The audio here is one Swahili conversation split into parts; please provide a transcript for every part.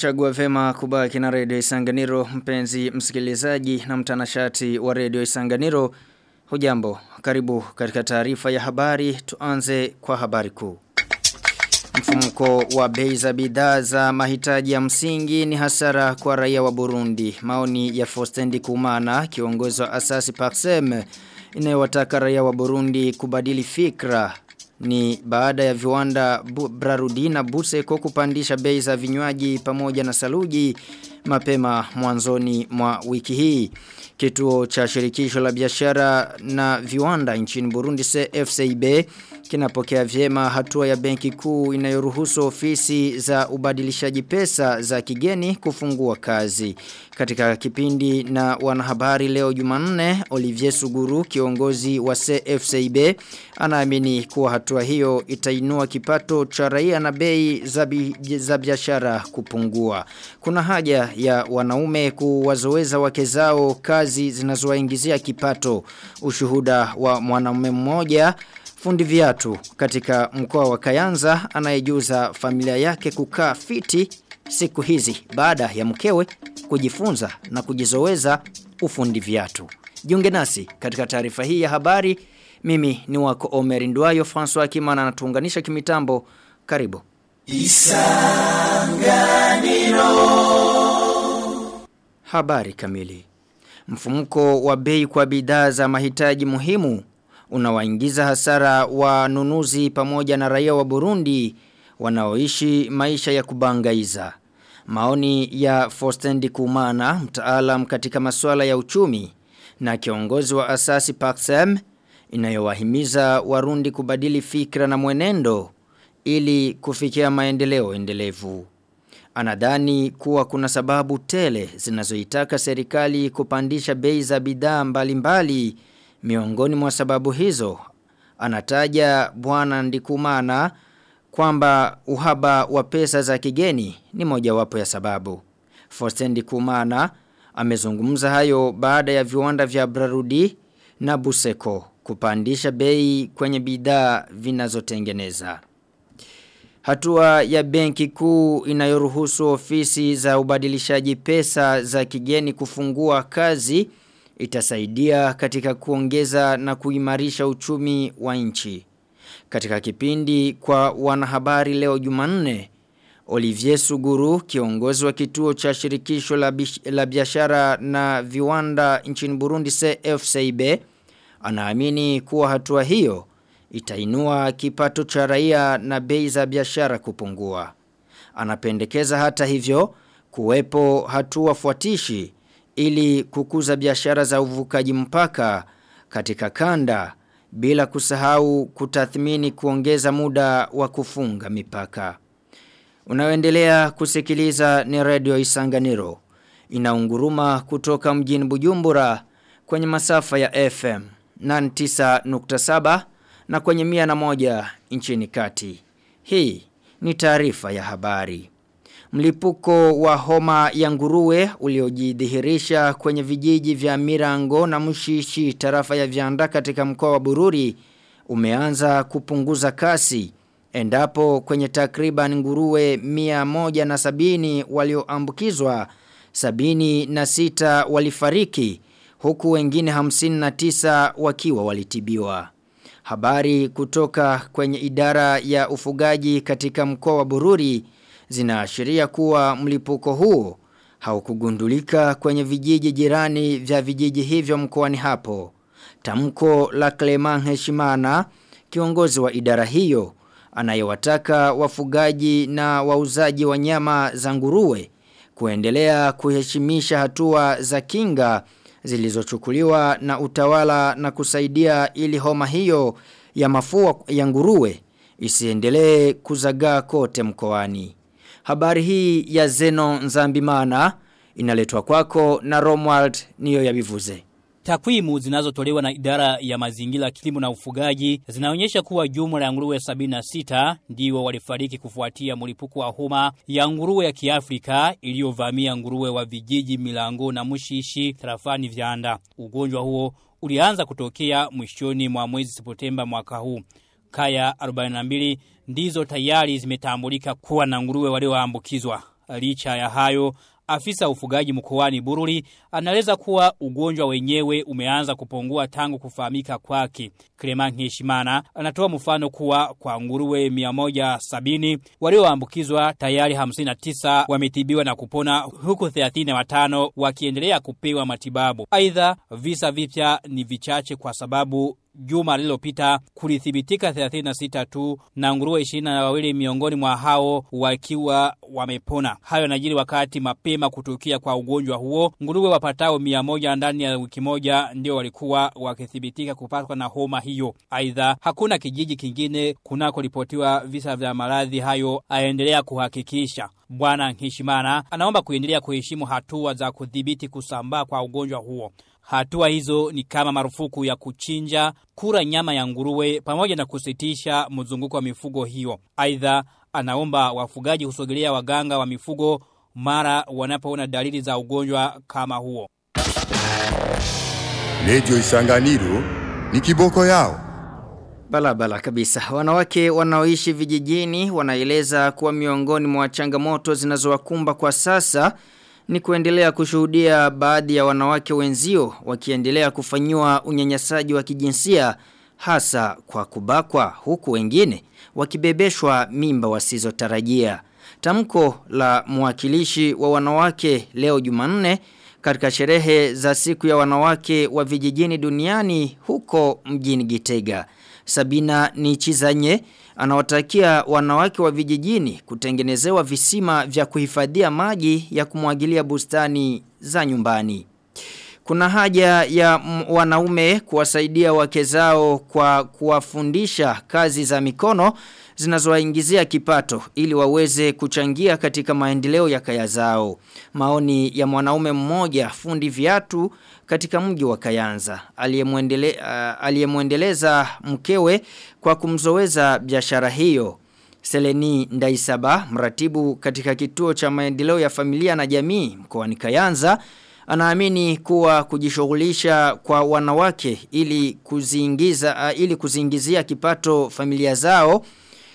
Umechagua vema kubaki na redio Isanganiro mpenzi msikilizaji na mtanashati wa redio Isanganiro. Hujambo, karibu katika taarifa ya habari tuanze kwa habari kuu. Mfumuko wa bei za bidhaa za mahitaji ya msingi ni hasara kwa raia wa Burundi. Maoni ya Fostendi Kumana, kiongozi wa asasi Paxem, inayowataka raia wa Burundi kubadili fikra ni baada ya viwanda brarudina Buseko kupandisha bei za vinywaji pamoja na saluji mapema mwanzoni mwa wiki hii. Kituo cha shirikisho la biashara na viwanda nchini Burundi CFCB kinapokea vyema hatua ya benki kuu inayoruhusu ofisi za ubadilishaji pesa za kigeni kufungua kazi. Katika kipindi na wanahabari leo Jumanne, Olivier Suguru, kiongozi wa CFCB, anaamini kuwa hatua hiyo itainua kipato cha raia na bei za biashara kupungua. Kuna haja ya wanaume kuwazoeza wake zao kazi zinazowaingizia kipato. Ushuhuda wa mwanaume mmoja fundi viatu katika mkoa wa Kayanza anayejuza familia yake kukaa fiti siku hizi baada ya mkewe kujifunza na kujizoeza ufundi viatu. Jiunge nasi katika taarifa hii ya habari. Mimi ni wako Omer Ndwayo François Kimana anatuunganisha kimitambo. Karibu. Isanganiro. Habari kamili. Mfumuko wa bei kwa bidhaa za mahitaji muhimu unawaingiza hasara wanunuzi pamoja na raia wa Burundi wanaoishi maisha ya kubangaiza. Maoni ya Fostendi Kumana, mtaalam katika masuala ya uchumi na kiongozi wa asasi Paxem inayowahimiza Warundi kubadili fikra na mwenendo ili kufikia maendeleo endelevu. Anadhani kuwa kuna sababu tele zinazoitaka serikali kupandisha bei za bidhaa mbalimbali Miongoni mwa sababu hizo, anataja bwana ndikumana kwamba uhaba wa pesa za kigeni ni mojawapo ya sababu. Fosten ndikumana amezungumza hayo baada ya viwanda vya Brarudi na Buseko kupandisha bei kwenye bidhaa vinazotengeneza. Hatua ya benki kuu inayoruhusu ofisi za ubadilishaji pesa za kigeni kufungua kazi itasaidia katika kuongeza na kuimarisha uchumi wa nchi. Katika kipindi kwa wanahabari leo Jumanne, Olivier Suguru, kiongozi wa kituo cha shirikisho la, la biashara na viwanda nchini Burundi CFCB, anaamini kuwa hatua hiyo itainua kipato cha raia na bei za biashara kupungua. Anapendekeza hata hivyo kuwepo hatua fuatishi ili kukuza biashara za uvukaji mpaka katika kanda bila kusahau kutathmini kuongeza muda wa kufunga mipaka. Unaoendelea kusikiliza ni radio Isanganiro. Inaunguruma kutoka mjini Bujumbura kwenye masafa ya FM 99.7 na kwenye mia na moja nchini kati. Hii ni taarifa ya habari. Mlipuko wa homa ya nguruwe uliojidhihirisha kwenye vijiji vya Mirango na Mushishi tarafa ya Vianda katika mkoa wa Bururi umeanza kupunguza kasi endapo kwenye takriban nguruwe mia moja na sabini walioambukizwa sabini na sita walifariki huku wengine hamsini na tisa wakiwa walitibiwa. Habari kutoka kwenye idara ya ufugaji katika mkoa wa Bururi zinaashiria kuwa mlipuko huo haukugundulika kwenye vijiji jirani vya vijiji hivyo mkoani hapo. Tamko la Clement Heshimana, kiongozi wa idara hiyo, anayewataka wafugaji na wauzaji wa nyama za nguruwe kuendelea kuheshimisha hatua za kinga zilizochukuliwa na utawala na kusaidia ili homa hiyo ya mafua ya nguruwe isiendelee kuzagaa kote mkoani. Habari hii ya Zeno Nzambimana inaletwa kwako na Romwald niyo ya bivuze. Takwimu zinazotolewa na idara ya mazingira kilimo na ufugaji zinaonyesha kuwa jumla ya nguruwe 76 ndio walifariki kufuatia mlipuko wa homa ya nguruwe ya Kiafrika iliyovamia nguruwe wa vijiji Milango na Mushishi tarafani Vyanda. Ugonjwa huo ulianza kutokea mwishoni mwa mwezi Septemba mwaka huu. Kaya 42 ndizo tayari zimetambulika kuwa na nguruwe walioambukizwa. Licha ya hayo, afisa ufugaji mkoani Bururi anaeleza kuwa ugonjwa wenyewe umeanza kupungua tangu kufahamika kwake. Clement Hishimana anatoa mfano kuwa kwa nguruwe 170 walioambukizwa tayari 59 wametibiwa na kupona huku 35 wakiendelea kupewa matibabu. Aidha, visa vipya ni vichache kwa sababu juma lililopita kulithibitika 36 tu na nguruwe 22 miongoni mwa hao wakiwa wamepona. Hayo yanajiri wakati mapema kutukia kwa ugonjwa huo. Nguruwe wapatao 100 ndani ya wiki moja ndio walikuwa wakithibitika kupatwa na homa hiyo. Aidha, hakuna kijiji kingine kunako ripotiwa visa vya maradhi hayo aendelea kuhakikisha. Bwana Hishimana anaomba kuendelea kuheshimu hatua za kudhibiti kusambaa kwa ugonjwa huo. Hatua hizo ni kama marufuku ya kuchinja, kura nyama ya nguruwe pamoja na kusitisha mzunguko wa mifugo hiyo. Aidha, anaomba wafugaji husogelea waganga wa mifugo mara wanapoona dalili za ugonjwa kama huo. Lejo Isanganiro ni kiboko yao. Balabala kabisa. Wanawake wanaoishi vijijini wanaeleza kuwa miongoni mwa changamoto zinazowakumba kwa sasa ni kuendelea kushuhudia baadhi ya wanawake wenzio wakiendelea kufanyiwa unyanyasaji wa kijinsia hasa kwa kubakwa huku wengine wakibebeshwa mimba wasizotarajia. Tamko la mwakilishi wa wanawake leo Jumanne katika sherehe za siku ya wanawake wa vijijini duniani huko mjini Gitega. Sabina ni Chizanye anawatakia wanawake wa vijijini kutengenezewa visima vya kuhifadhia maji ya kumwagilia bustani za nyumbani. Kuna haja ya wanaume kuwasaidia wake zao kwa kuwafundisha kazi za mikono zinazowaingizia kipato ili waweze kuchangia katika maendeleo ya kaya zao. Maoni ya mwanaume mmoja fundi viatu katika mji wa Kayanza aliyemwendele, uh, aliyemwendeleza mkewe kwa kumzoweza biashara hiyo. Seleni Ndaisaba, mratibu katika kituo cha maendeleo ya familia na jamii mkoani Kayanza, anaamini kuwa kujishughulisha kwa wanawake ili kuziingiza ili kuziingizia kipato familia zao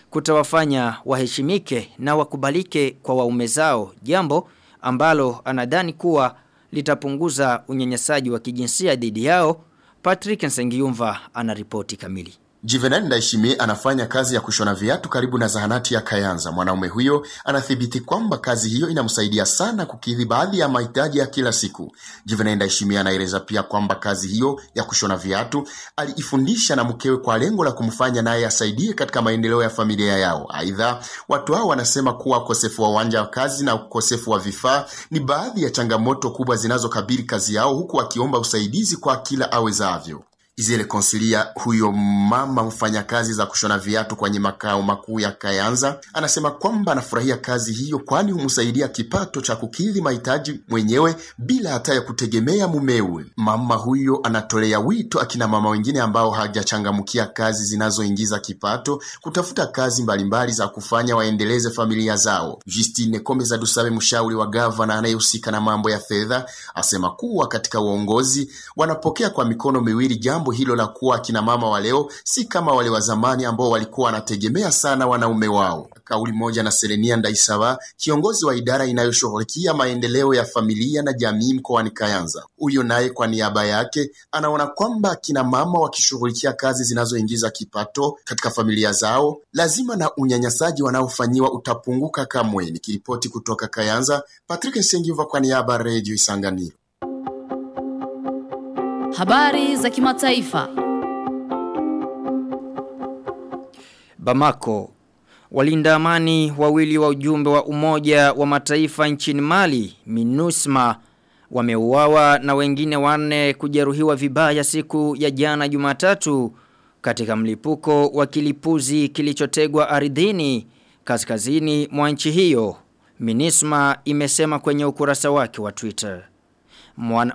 kutawafanya waheshimike na wakubalike kwa waume zao jambo ambalo anadhani kuwa litapunguza unyanyasaji wa kijinsia dhidi yao. Patrick Nsengiyumva anaripoti kamili Juvenal Ndayishimiye anafanya kazi ya kushona viatu karibu na zahanati ya Kayanza. Mwanaume huyo anathibiti kwamba kazi hiyo inamsaidia sana kukidhi baadhi ya mahitaji ya kila siku. Juvenal Ndayishimiye anaeleza pia kwamba kazi hiyo ya kushona viatu aliifundisha na mkewe kwa lengo la kumfanya naye asaidie katika maendeleo ya familia yao. Aidha, watu hao wanasema kuwa ukosefu wa uwanja wa kazi na ukosefu wa vifaa ni baadhi ya changamoto kubwa zinazokabili kazi yao, huku wakiomba usaidizi kwa kila awezavyo. Izele Konsilia, huyo mama mfanya kazi za kushona viatu kwenye makao makuu ya Kayanza, anasema kwamba anafurahia kazi hiyo kwani humsaidia kipato cha kukidhi mahitaji mwenyewe bila hata ya kutegemea mumewe. Mama huyo anatolea wito akina mama wengine ambao hajachangamkia kazi zinazoingiza kipato kutafuta kazi mbalimbali za kufanya waendeleze familia zao. Justine Komeza Dusabe, mshauri wa gavana anayehusika na mambo ya fedha, asema kuwa katika uongozi wanapokea kwa mikono miwili jambo hilo la kuwa akina mama wa leo si kama wale wa zamani ambao walikuwa wanategemea sana wanaume wao. Kauli moja na Selenia Ndaisaba, kiongozi wa idara inayoshughulikia maendeleo ya familia na jamii mkoani Kayanza. Huyo naye kwa niaba yake anaona kwamba akina mama wakishughulikia kazi zinazoingiza kipato katika familia zao, lazima na unyanyasaji wanaofanyiwa utapunguka kamwe. Nikiripoti kutoka Kayanza, Patrick Sengiva kwa niaba ya Redio Isanganiro. Habari za kimataifa. Bamako Walinda amani wawili wa ujumbe wa umoja wa mataifa nchini Mali, MINUSMA, wameuawa na wengine wanne kujeruhiwa vibaya siku ya jana Jumatatu katika mlipuko wa kilipuzi kilichotegwa ardhini kaskazini mwa nchi hiyo. MINUSMA imesema kwenye ukurasa wake wa Twitter.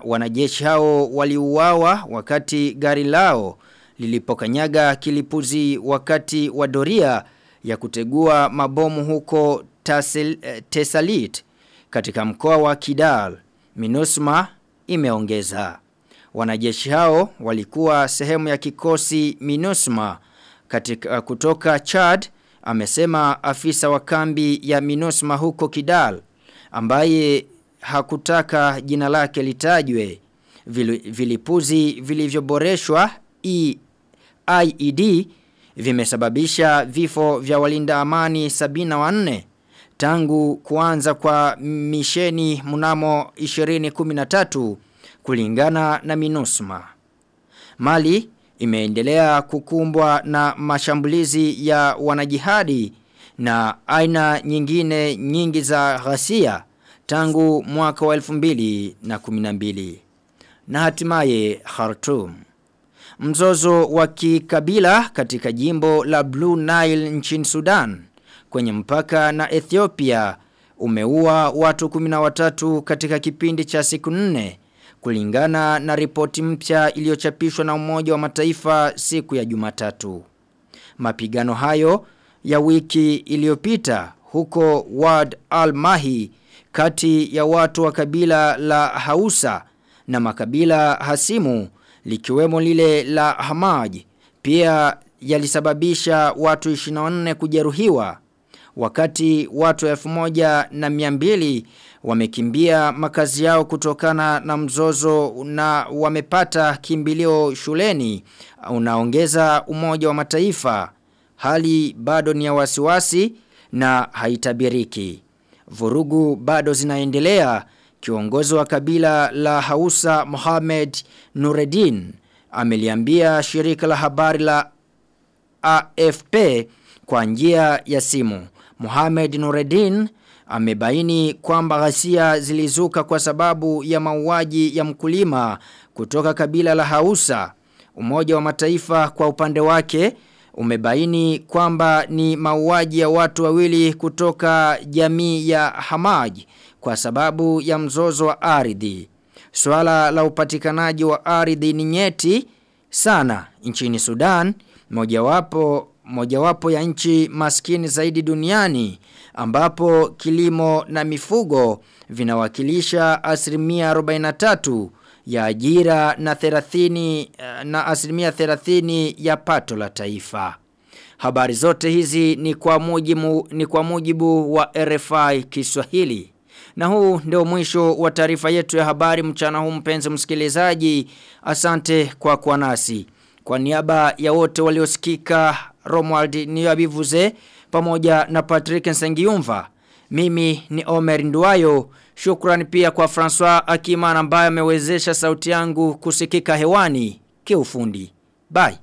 Wanajeshi hao waliuawa wakati gari lao lilipokanyaga kilipuzi wakati wa doria ya kutegua mabomu huko eh, Tesalit katika mkoa wa Kidal. MINUSMA imeongeza. Wanajeshi hao walikuwa sehemu ya kikosi MINUSMA katika kutoka Chad amesema afisa wa kambi ya MINUSMA huko Kidal. ambaye hakutaka jina lake litajwe vilipuzi vilivyoboreshwa IED vimesababisha vifo vya walinda amani 74 tangu kuanza kwa misheni mnamo 2013 kulingana na MINUSMA. Mali imeendelea kukumbwa na mashambulizi ya wanajihadi na aina nyingine nyingi za ghasia tangu mwaka wa 2012 na hatimaye Khartoum. Mzozo wa kikabila katika jimbo la Blue Nile nchini Sudan kwenye mpaka na Ethiopia umeua watu 13 katika kipindi cha siku nne kulingana na ripoti mpya iliyochapishwa na Umoja wa Mataifa siku ya Jumatatu. Mapigano hayo ya wiki iliyopita huko Wad al-Mahi kati ya watu wa kabila la Hausa na makabila hasimu likiwemo lile la Hamaj. Pia yalisababisha watu 24 kujeruhiwa wakati watu 1200 wamekimbia makazi yao kutokana na mzozo na wamepata kimbilio shuleni unaongeza umoja wa mataifa. Hali bado ni ya wasiwasi na haitabiriki vurugu bado zinaendelea kiongozi wa kabila la Hausa Mohamed Nureddin ameliambia shirika la habari la AFP kwa njia ya simu. Mohamed Nureddin amebaini kwamba ghasia zilizuka kwa sababu ya mauaji ya mkulima kutoka kabila la Hausa. Umoja wa Mataifa kwa upande wake umebaini kwamba ni mauaji ya watu wawili kutoka jamii ya Hamaj kwa sababu ya mzozo wa ardhi. Swala la upatikanaji wa ardhi ni nyeti sana nchini Sudan, mojawapo mojawapo ya nchi maskini zaidi duniani ambapo kilimo na mifugo vinawakilisha asilimia 43 ya ajira na 30 na asilimia 30 ya pato la taifa. Habari zote hizi ni kwa mujibu ni kwa mujibu wa RFI Kiswahili. Na huu ndio mwisho wa taarifa yetu ya habari mchana huu mpenzi msikilizaji. Asante kwa kuwa nasi. Kwa niaba ya wote waliosikika Romuald Niyabivuze pamoja na Patrick Nsengiumva. Mimi ni Omer Nduwayo. Shukrani pia kwa François Akimana ambaye amewezesha sauti yangu kusikika hewani kiufundi. Bye.